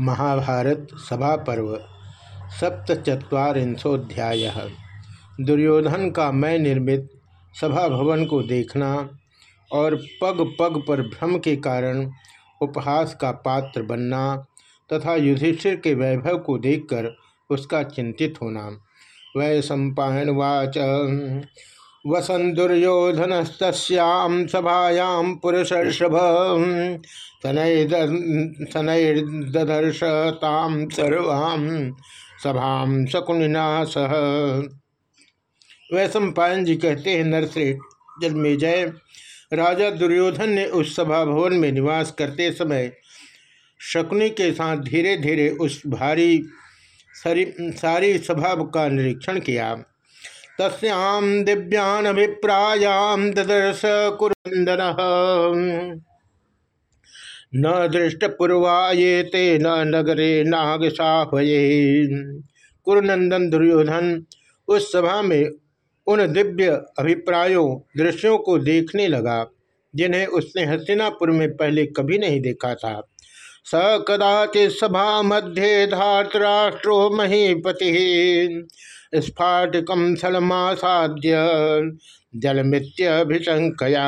महाभारत सभा पर्व सप्तचत्वारिंशोध्याय दुर्योधन का मैं निर्मित सभा भवन को देखना और पग पग पर भ्रम के कारण उपहास का पात्र बनना तथा युधिष्ठिर के वैभव को देखकर उसका चिंतित होना। वै सम्पावाच वसन दुर्योधनस्तस्यां सभायां पुरुषर्षभ। शनैर्दर्श सर्वाम सभाम शकुनिना सह वैश्व पायन जी कहते हैं नरश्रेष्ठ जन्मेजय राजा दुर्योधन ने उस सभा भवन में निवास करते समय शकुनी के साथ धीरे धीरे उस भारी सारी सभा का निरीक्षण किया। तस्याम दिव्यान अभिप्रायाम ददर्श कुरंदन न दृष्ट पूर्वाये ते न नगरे नाग साहये कुरुनंदन दुर्योधन, उस सभा में उन दिव्य अभिप्रायों, दृश्यों को देखने लगा, जिन्हें उसने हस्तिनापुर में पहले कभी नहीं देखा था। स कदाचित सभा मध्य धातराष्ट्रो महीपति। स्फाटिकम सलमासाद्य जलमित्यभिशंकया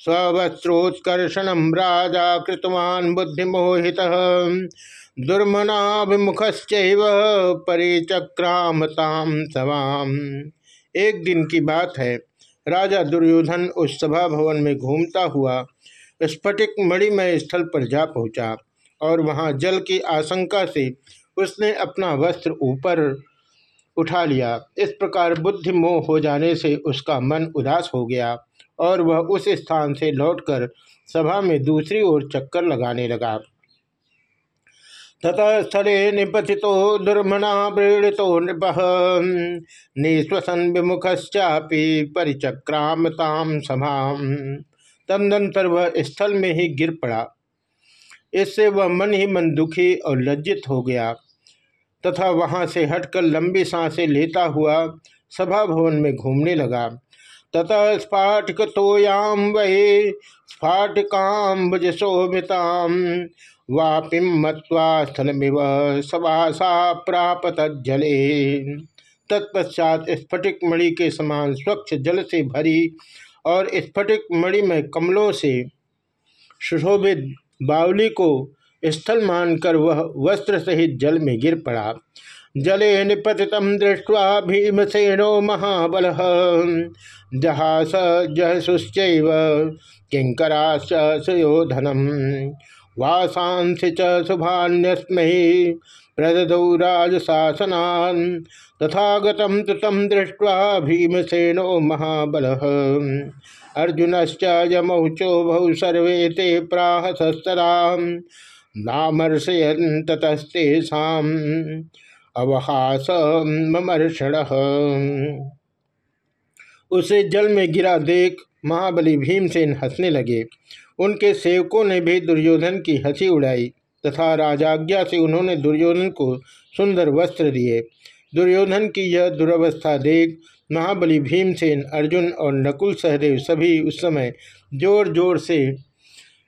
स्वस्त्रोत्कर्षण राजा कृतवान बुद्धिमोहित। दुर्मनाभिमुख परिचक्रामताम सवाम। एक दिन की बात है, राजा दुर्योधन उस सभा भवन में घूमता हुआ स्फटिक मणिमय स्थल पर जा पहुँचा और वहाँ जल की आशंका से उसने अपना वस्त्र ऊपर उठा लिया। इस प्रकार बुद्धि मोह हो जाने से उसका मन उदास हो गया और वह उस स्थान से लौटकर सभा में दूसरी ओर चक्कर लगाने लगा। ततः स्थले निपतितो दुर्मना प्रेरितो नृप। निश्वसन विमुखश्चापी परिचक्रामताम सभा तदनंतर वह स्थल में ही गिर पड़ा। इससे वह मन ही मन दुखी और लज्जित हो गया। तथा वहाँ से हटकर लंबी साँसें लेता हुआ सभा भवन में घूमने लगा। ततः स्फाटिक तोयाम वही स्फाटिकाम्बुज शोभिताम वापिम मत्वा स्थलमिव सवासा प्रापत जले। तत्पश्चात स्फटिक मणि के समान स्वच्छ जल से भरी और स्फटिक मणि में कमलों से सुशोभित बावली को स्थल मानकर वह वस्त्र सहित जल में गिर पड़ा। जले निपतितम दृष्ट्वा भीमसेनो महाबल। जहास जहसुश्च किंकराशयोधनम वासांसि च शुभान्यस्मै प्रददौ राजशासनान्। तथा गतं तम दृष्ट्वा भीमसेनो महाबल। अर्जुनश्च यमौचोभौ सर्वे ते प्राह सस्तरा नामर्शयन ततस्तेषाम अवहास ममर्षण। उसे जल में गिरा देख महाबली भीमसेन हंसने लगे। उनके सेवकों ने भी दुर्योधन की हँसी उड़ाई तथा राजाज्ञा से उन्होंने दुर्योधन को सुंदर वस्त्र दिए। दुर्योधन की यह दुर्वस्था देख महाबली भीमसेन, अर्जुन और नकुल सहदेव सभी उस समय ज़ोर ज़ोर से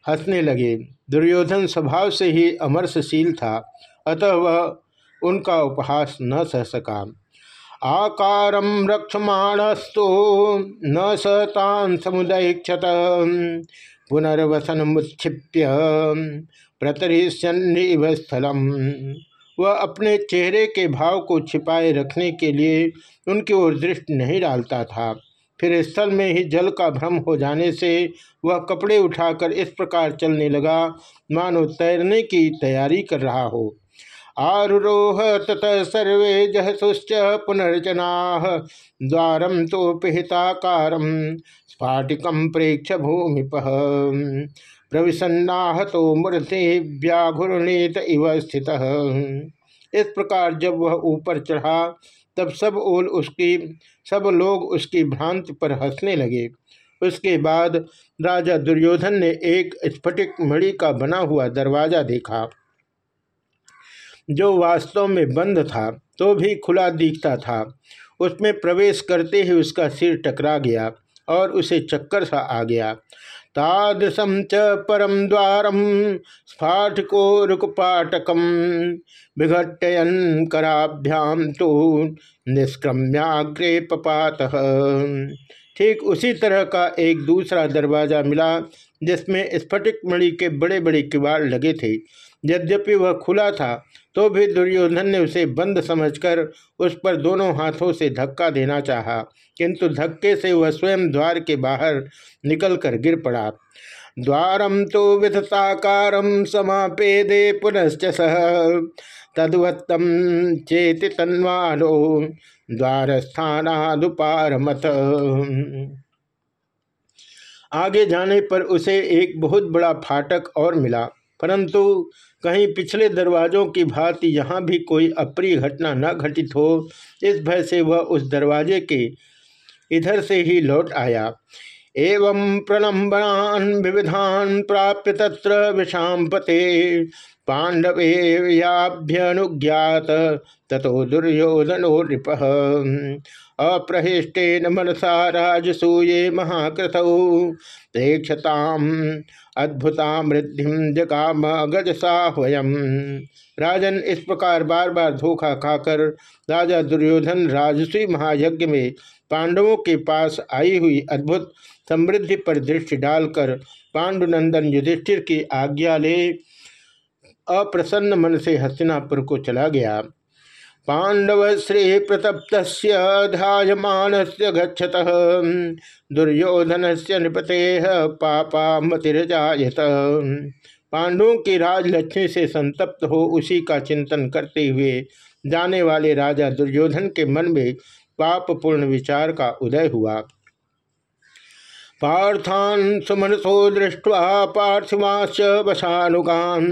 हंसने लगे। दुर्योधन स्वभाव से ही अमरसशील था, अतः वह उनका उपहास न सह सका। आकारम रक्षमाणस्तु, न सतान समुदयक्षत। पुनर्वसन मुक्षिप्य प्रतरिष्यन्निव स्थलम। वह अपने चेहरे के भाव को छिपाए रखने के लिए उनकी ओर दृष्टि नहीं डालता था। फिर स्थल में ही जल का भ्रम हो जाने से वह कपड़े उठाकर इस प्रकार चलने लगा। मानो तैरने की तैयारी कर रहा हो। आरोह तत सर्वे जहसुश्च पुनर्जना द्वारम तो पिहिताकारम स्फाटिकम प्रेक्ष भूमिप। प्रविसन्नाह तो मूर्ति व्याघुर्णीत इव स्थित। इस प्रकार जब वह ऊपर चढ़ा तब सब ओल उसकी, सब लोग उसकी भ्रांति पर हंसने लगे। उसके बाद राजा दुर्योधन ने एक स्फटिक मणि का बना हुआ दरवाज़ा देखा। जो वास्तव में बंद था तो भी खुला दिखता था। उसमें प्रवेश करते ही उसका सिर टकरा गया और उसे चक्कर सा आ गया। तादृशम च परम द्वारम स्फाटको रुकपाटकम विघटयन कराभ्याम तो निष्क्रम्याग्रे पपात। ठीक उसी तरह का एक दूसरा दरवाज़ा मिला, जिसमें स्फटिक मणि के बड़े बड़े किवाड़ लगे थे। यद्यपि वह खुला था तो भी दुर्योधन ने उसे बंद समझकर उस पर दोनों हाथों से धक्का देना चाहा, किंतु धक्के से वह स्वयं द्वार के बाहर निकलकर गिर पड़ा। द्वारम तो विधताकारम समापेदे पुनश्च सह तदवत्तम चेति तन्वालो द्वार स्थानादुपारमत आगे जाने पर उसे एक बहुत बड़ा फाटक और मिला, परंतु कहीं पिछले दरवाजों की भांति यहाँ भी कोई अप्रिय घटना न घटित हो, इस भय से वह उस दरवाजे के इधर से ही लौट आया। एवं प्रलंबनान विविधान प्राप्य तत्र विषाम पते पांडवेयाभ्यनुज्ञात तथो दुर्योधनो नृप। अप्रहिष्टेन मनसा राजसूये महाकृतौ। अद्भुता वृद्धि जगाम गजसाहवयम राजन इस प्रकार बार बार धोखा खाकर राजा दुर्योधन राजसी महायज्ञ में पांडवों के पास आई हुई अद्भुत समृद्धि पर दृष्टि डालकर पांडुनंदन युधिष्ठिर की आज्ञा ले, अप्रसन्न मन से हस्तिनापुर को चला गया। पांडव श्री प्रतप्त ध्यायमान से गच्छत दुर्योधन से नृपते पापा मतिरजात पांडवों की राजलक्ष्मी से संतप्त हो उसी का चिंतन करते हुए जाने वाले राजा दुर्योधन के मन में पापपूर्ण विचार का उदय हुआ। पार्थान सुमनसो दृष्ट्वा पार्थिवाश्च वशानुगान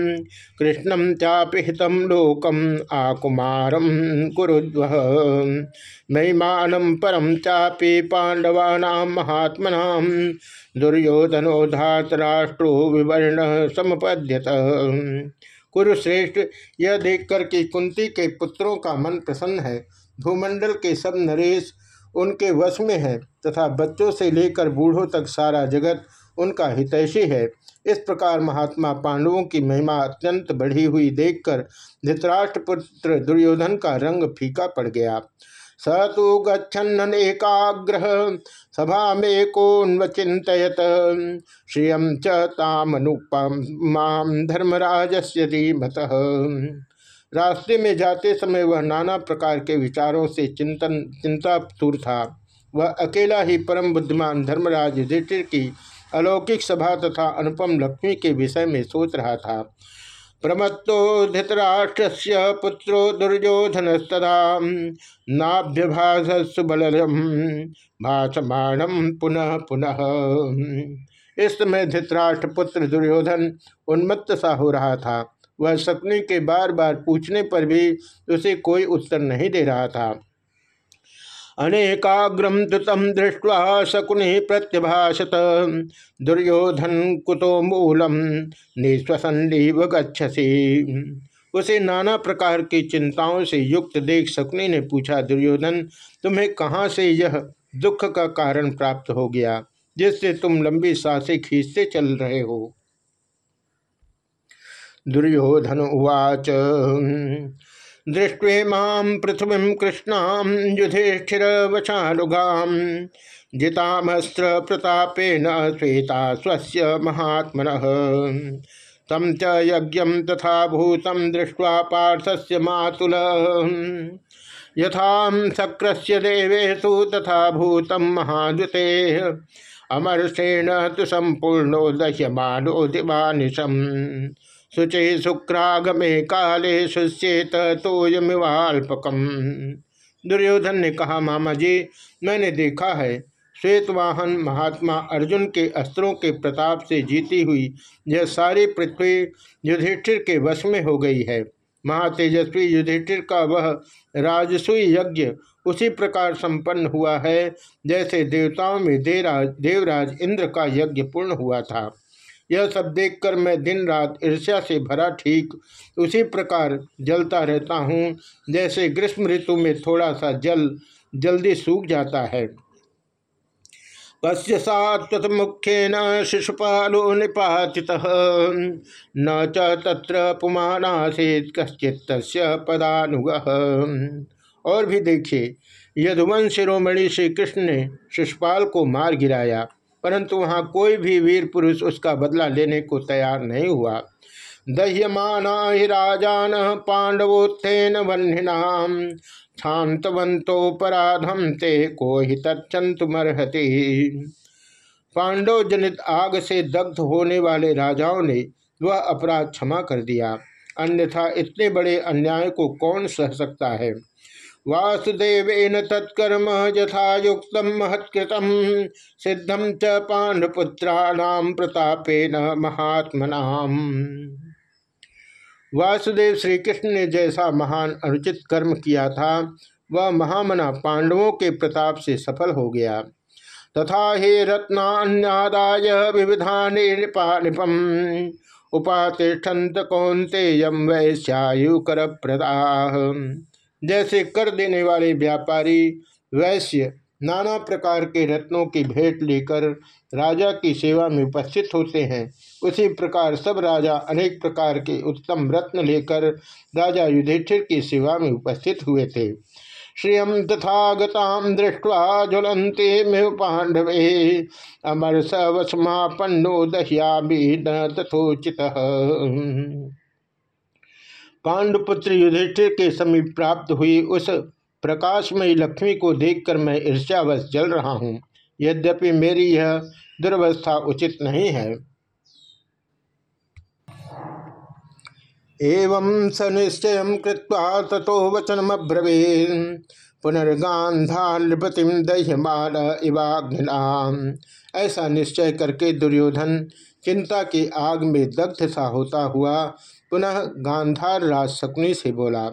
कृष्णम चापि हितम लोकम आकुमारम कुरुद्व। महिमानम परम चापि पांडवानाम महात्मनाम दुर्योधनो धातराष्ट्रो विवर्ण समपद्यत। कुरुश्रेष्ठ, यह देखकर कि कुंती के पुत्रों का मन प्रसन्न है। भूमंडल के सब नरेश उनके वश में है तथा बच्चों से लेकर बूढ़ों तक सारा जगत उनका हितैषी है। इस प्रकार महात्मा पांडवों की महिमा अत्यंत बढ़ी हुई देखकर धृतराष्ट्र पुत्र दुर्योधन का रंग फीका पड़ गया। स तो गच्छन एकाग्र, सभा में कोन्वचित श्रियम च तामनुपमाम धर्मराज से धीमत। रास्ते में जाते समय वह नाना प्रकार के विचारों से चिंतन, चिंतातुर था। वह अकेला ही परम बुद्धिमान धर्मराज युधिष्ठिर की अलौकिक सभा तथा अनुपम लक्ष्मी के विषय में सोच रहा था। प्रमत्तो धृतराष्ट्र पुत्रो दुर्योधन तदा नाभ्यभाष सुबलम भाषमाणम पुनः पुनः। इस समय धृतराष्ट्र पुत्र दुर्योधन उन्मत्त सा हो रहा था। वह सपने के बार बार पूछने पर भी उसे कोई उत्तर नहीं दे रहा था। अनेकाग्रम तम दृष्टवा शकुनि प्रत्यभाषत। दुर्योधन कुतो मूलम निश्वसंदीव गच्छसी। उसे नाना प्रकार की चिंताओं से युक्त देख शकुनि ने पूछा, दुर्योधन, तुम्हें कहाँ से यह दुख का कारण प्राप्त हो गया, जिससे तुम लंबी साँसें खींचते चल रहे हो? दुर्योधन उवाच दृष्टे माँ पृथ्वी कृष्णा युधिष्ठिर वचानुगाम जितामस्त्र प्रतापेन श्वेता स्वस्य महात्मन। तम च यज्ञ तथा भूतम दृष्ट्वा पार्थस्य मातुल। यथा शक्रस्य देवेशु तथा भूतम महादुते। अमरसेन तो संपूर्णो दह्यमानो दिवानिशम। शुचि शुक्रागमे काले सुचेत तोयमिवाल्पकम दुर्योधन ने कहा, मामा जी, मैंने देखा है श्वेतवाहन महात्मा अर्जुन के अस्त्रों के प्रताप से जीती हुई, यह सारी पृथ्वी युधिष्ठिर के वश में हो गई है। महातेजस्वी युधिष्ठिर का वह राजसूय यज्ञ उसी प्रकार संपन्न हुआ है, जैसे देवताओं में देवराज देवराज इंद्र का यज्ञ पूर्ण हुआ था। यह सब देखकर मैं दिन रात ईर्ष्या से भरा ठीक उसी प्रकार जलता रहता हूँ। जैसे ग्रीष्म ऋतु में थोड़ा सा जल जल्दी सूख जाता है। कस्य सात्वत मुख्यन शिशुपालो निपाति न च तत्र पुमानासीत कश्चित पदानुग। और भी देखिए, यदुवंश शिरोमणि श्री कृष्ण ने शिशुपाल को मार गिराया। परंतु वहाँ कोई भी वीर पुरुष उसका बदला लेने को तैयार नहीं हुआ। दह्यमाना ही राजान पांडवोत्थेन वह्निनाम पराधम ते को ही तत्ंतुमर्हति पांडव जनित आग से दग्ध होने वाले राजाओं ने वह अपराध क्षमा कर दिया। अन्यथा इतने बड़े अन्याय को कौन सह सकता है? वासुदेव तत्कर्म यथायुक्त महत्कृतम सिद्धम च पांडपुत्राणाम प्रतापेन महात्मना वासुदेव श्री कृष्ण ने जैसा महान अनुचित कर्म किया था, वह महामना पांडवों के प्रताप से सफल हो गया। तथा हे रत्नान्यादाय विविधा निपम उपातिष्ठन्त कौंते यम वैश्यायु कर प्रदाह जैसे कर देने वाले व्यापारी, वैश्य, नाना प्रकार के रत्नों की भेंट लेकर राजा की सेवा में उपस्थित होते हैं। उसी प्रकार सब राजा अनेक प्रकार के उत्तम रत्न लेकर राजा युधिष्ठिर की सेवा में उपस्थित हुए थे। श्रियम तथा गताम दृष्टवा ज्वलंते में पांडवे, अमर सवसमापन्नो दह्या भी तथोचित। पांडुपुत्र युधिष्ठिर के समीप प्राप्त हुई उस प्रकाशमयी लक्ष्मी को देखकर मैं ईर्ष्यावश जल रहा हूँ। यद्यपि मेरी यह दुर्वस्था उचित नहीं है। एवं स निश्चय कृत्वा तथो वचनमब्रवे पुनर्गांधा नृपतिम दह्यमान इवाग्निना। ऐसा निश्चय करके दुर्योधन चिंता की आग में दग्ध सा होता हुआ पुनः गांधार राज शकुनी से बोला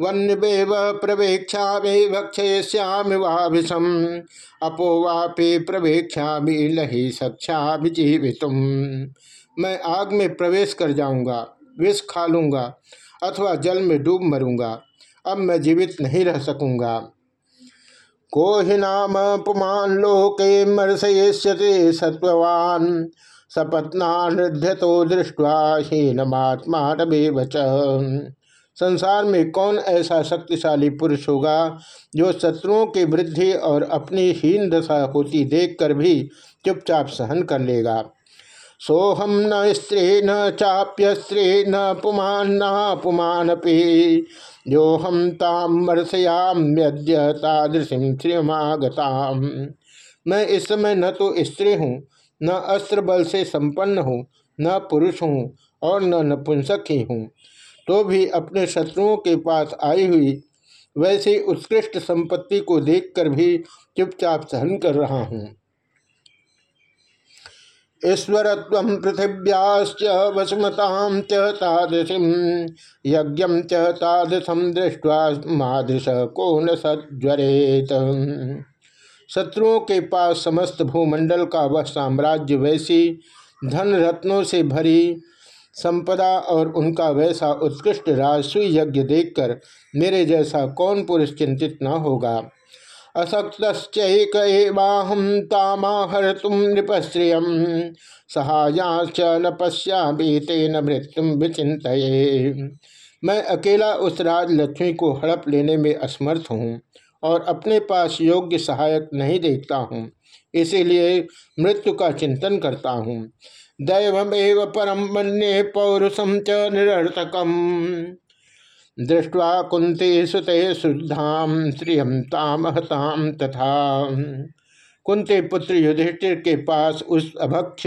वन्यवेव प्रवेक्षा भक्षयश्यामि वाभिषम अपोवापि प्रवेक्षा भी लही सक्षा जीवित मैं आग में प्रवेश कर जाऊँगा, विष खा लूँगा, अथवा जल में डूब मरूँगा, अब मैं जीवित नहीं रह सकूँगा। को ही नाम पुमान लोके मर्शयिष्यते सत्वान सपत्ना तो दृष्टवा हीनमात्मा संसार में कौन ऐसा शक्तिशाली पुरुष होगा, जो शत्रुओं की वृद्धि और अपनी हीन दशा होती देखकर भी चुपचाप सहन कर लेगा? सोहम न स्त्री न चाप्य स्त्री न पुमान न पुमान जो हम ताम मर्शयाम्यद्य तादृशिम श्रीमागताम मैं इस समय न तो स्त्री हूँ न अस्त्र बल से संपन्न हूँ, न पुरुष हूँ और न नपुंसक ही हूँ। तो भी अपने शत्रुओं के पास आई हुई, वैसी उत्कृष्ट संपत्ति को देखकर भी चुपचाप सहन कर रहा हूँ। ईश्वरत्व पृथिव्याश्च वसुमताम चादृशी यज्ञ चादृशम दृष्टवा मादृश को न सज्वरेत। शत्रुओं के पास समस्त भूमंडल का वह साम्राज्य वैसी धन रत्नों से भरी संपदा और उनका वैसा उत्कृष्ट राजस्वी यज्ञ देखकर मेरे जैसा कौन पुरुष चिंतित न होगा। असक्तश्चैकवाहम तामाहर तुम नृपश्रिय सहायाच न पश्यामी तेन मृत्यु विचित मैं अकेला उस राज लक्ष्मी को हड़प लेने में असमर्थ हूँ। और अपने पास योग्य सहायक नहीं देखता हूँ। इसीलिए मृत्यु का चिंतन करता हूँ। दैवमेव परम मन्ये पौरुषम च निरर्थकम। दृष्टवा कुंती सुते शुद्धाम, श्रियम तामहताम तथा। कुंती पुत्र युधिष्ठिर के पास उस अभक्ष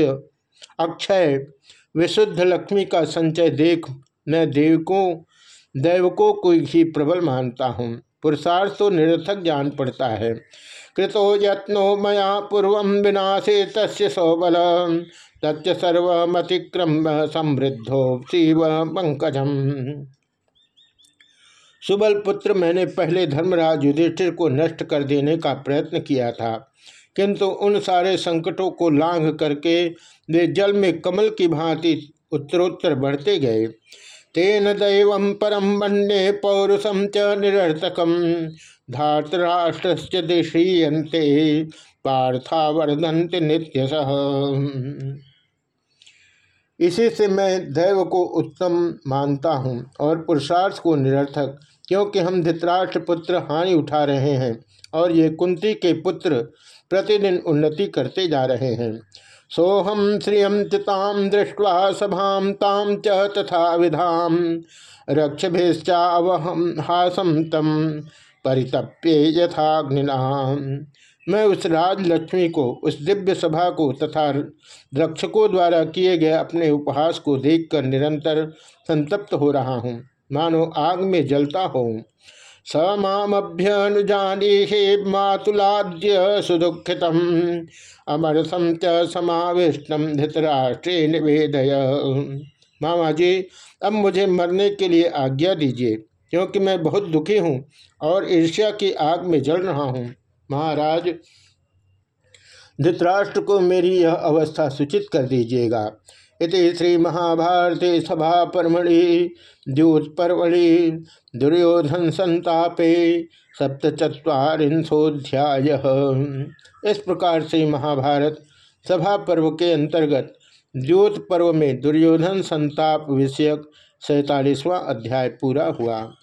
अक्षय विशुद्ध लक्ष्मी का संचय देख मैं देवकों, दैवकों को ही प्रबल मानता हूँ। पुरुषार्थ तो निरर्थक जान पड़ता है। कृतो यत्नो मया पूर्व विनाशे तस्य सौबल तच्च सर्वमतिक्रम समृद्धो शिव पंकजम। सुबल पुत्र मैंने पहले धर्मराज युधिष्ठिर को नष्ट कर देने का प्रयत्न किया था, किंतु उन सारे संकटों को लांघ करके वे जल में कमल की भांति उत्तरोत्तर बढ़ते गए। तेन दैव परम वन्य पौरुषम च निरर्थकम। धातराष्ट्र देशीयते पार्था वर्धंत नित्य इसी से मैं दैव को उत्तम मानता हूँ और पुरुषार्थ को निरर्थक, क्योंकि हम धृतराष्ट्र पुत्र हानि उठा रहे हैं और ये कुंती के पुत्र प्रतिदिन उन्नति करते जा रहे हैं। सोहम चिताम दृष्टवा सभाम ताम च तथा विधाम रक्षभिश्चावहम हासम तम परितप्य यथाग्निना। मैं उस राजलक्ष्मी को, उस दिव्य सभा को तथा रक्षकों द्वारा किए गए अपने उपहास को देखकर निरंतर संतप्त हो रहा हूँ। मानो आग में जलता हो स मामभ्यनुजानी हे मातुलाद्य सुदुखित अमरसम च समाविष्टम धृतराष्ट्रे निवेदय। मामा जी अब मुझे मरने के लिए आज्ञा दीजिए, क्योंकि मैं बहुत दुखी हूँ और ईर्ष्या की आग में जल रहा हूँ। महाराज, धृतराष्ट्र को मेरी यह अवस्था सूचित कर दीजिएगा। इति श्री महाभारती सभा परमणि द्यूत दुर्योधन संतापे सप्तचत्वारिंशोध्याय इस प्रकार से महाभारत सभा पर्व के अंतर्गत द्योत पर्व में दुर्योधन संताप विषयक सैतालीसवां अध्याय पूरा हुआ।